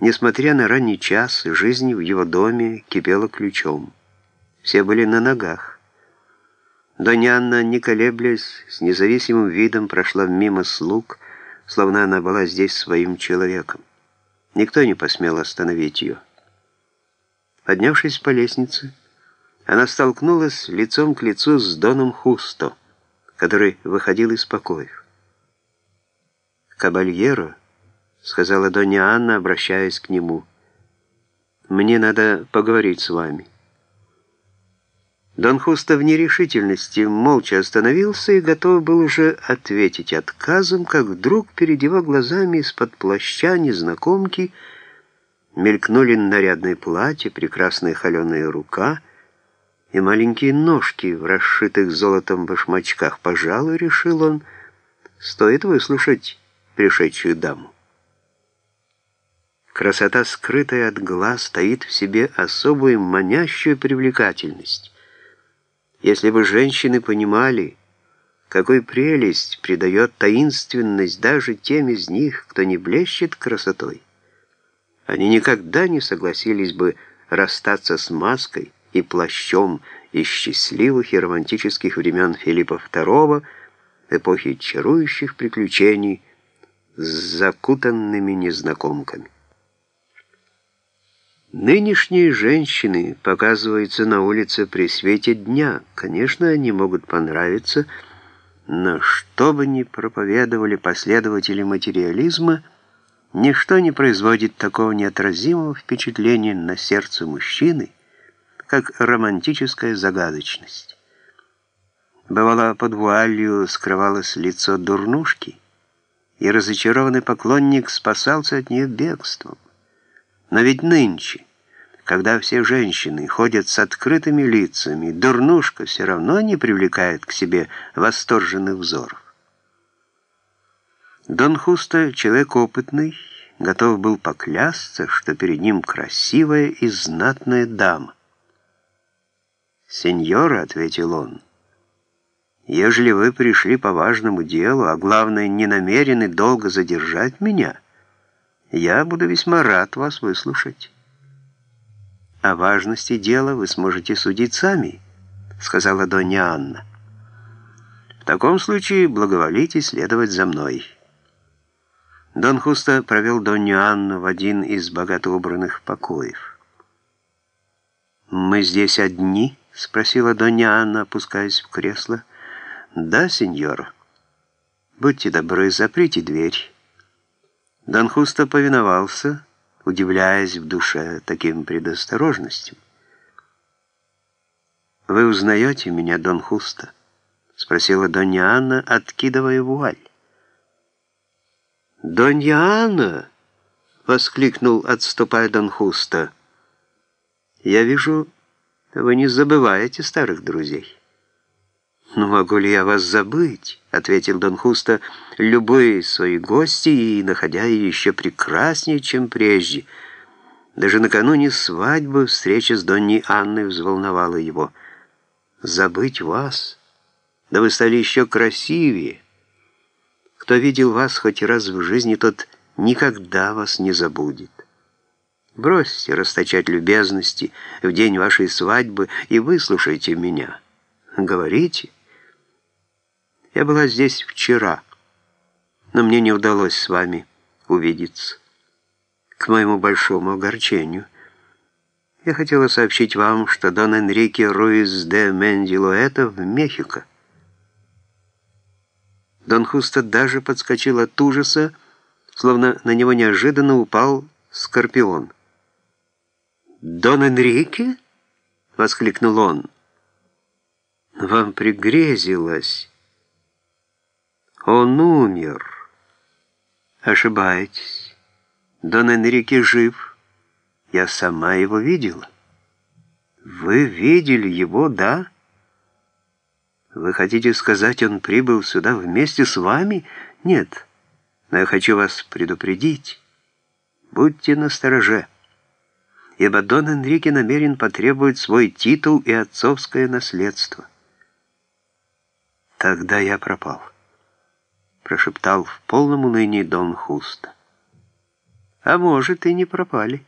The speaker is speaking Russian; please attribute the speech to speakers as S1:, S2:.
S1: Несмотря на ранний час, жизнь в его доме кипела ключом. Все были на ногах. Доня не колеблясь, с независимым видом прошла мимо слуг, словно она была здесь своим человеком. Никто не посмел остановить ее. Поднявшись по лестнице, она столкнулась лицом к лицу с Доном Хусто, который выходил из покоев. «Кабальеро», — сказала Донья Анна, обращаясь к нему, — «мне надо поговорить с вами». Дон Хусто в нерешительности молча остановился и готов был уже ответить отказом, как вдруг перед его глазами из-под плаща незнакомки мелькнули нарядное платье, прекрасная холеная рука и маленькие ножки в расшитых золотом башмачках. Пожалуй, решил он, стоит выслушать пришедшую даму. Красота, скрытая от глаз, таит в себе особую манящую привлекательность. Если бы женщины понимали, какой прелесть придает таинственность даже тем из них, кто не блещет красотой, они никогда не согласились бы расстаться с маской и плащом из счастливых и романтических времен Филиппа II, эпохи чарующих приключений с закутанными незнакомками. Нынешние женщины показываются на улице при свете дня. Конечно, они могут понравиться, но что бы ни проповедовали последователи материализма, ничто не производит такого неотразимого впечатления на сердце мужчины, как романтическая загадочность. Бывало, под вуалью скрывалось лицо дурнушки, и разочарованный поклонник спасался от нее бегством. Но ведь нынче когда все женщины ходят с открытыми лицами, дурнушка все равно не привлекает к себе восторженных взоров. Дон Хуста, человек опытный, готов был поклясться, что перед ним красивая и знатная дама. «Сеньора», — ответил он, — «ежели вы пришли по важному делу, а главное, не намерены долго задержать меня, я буду весьма рад вас выслушать». «О важности дела вы сможете судить сами», — сказала Донья Анна. «В таком случае благоволите следовать за мной». Дон Хуста провел Донью Анну в один из богато убранных покоев. «Мы здесь одни?» — спросила Донья Анна, опускаясь в кресло. «Да, сеньор. Будьте добры, заприте дверь». Дон Хуста повиновался, удивляясь в душе таким предосторожностям. «Вы узнаете меня, Дон Хуста?» — спросила Донья Анна, откидывая вуаль. «Донья Анна!» — воскликнул, отступая Дон Хуста. «Я вижу, вы не забываете старых друзей». «Ну, могу ли я вас забыть?» — ответил Дон Хуста, любой свои гости и находя ее еще прекраснее, чем прежде. Даже накануне свадьбы встреча с Донней Анной взволновала его. «Забыть вас? Да вы стали еще красивее. Кто видел вас хоть раз в жизни, тот никогда вас не забудет. Бросьте расточать любезности в день вашей свадьбы и выслушайте меня. Говорите». Я была здесь вчера, но мне не удалось с вами увидеться. К моему большому огорчению. Я хотела сообщить вам, что Дон Энрике Руиз де Мендилуэта в Мехико. Дон Хуста даже подскочил от ужаса, словно на него неожиданно упал скорпион. «Дон Энрике?» — воскликнул он. «Вам пригрезилось». Он умер. Ошибаетесь. Дон Энрике жив. Я сама его видела. Вы видели его, да? Вы хотите сказать, он прибыл сюда вместе с вами? Нет. Но я хочу вас предупредить. Будьте настороже. Ибо Дон Энрике намерен потребовать свой титул и отцовское наследство. Тогда я пропал прошептал в полном унынии Дон Хуста. А может, и не пропали.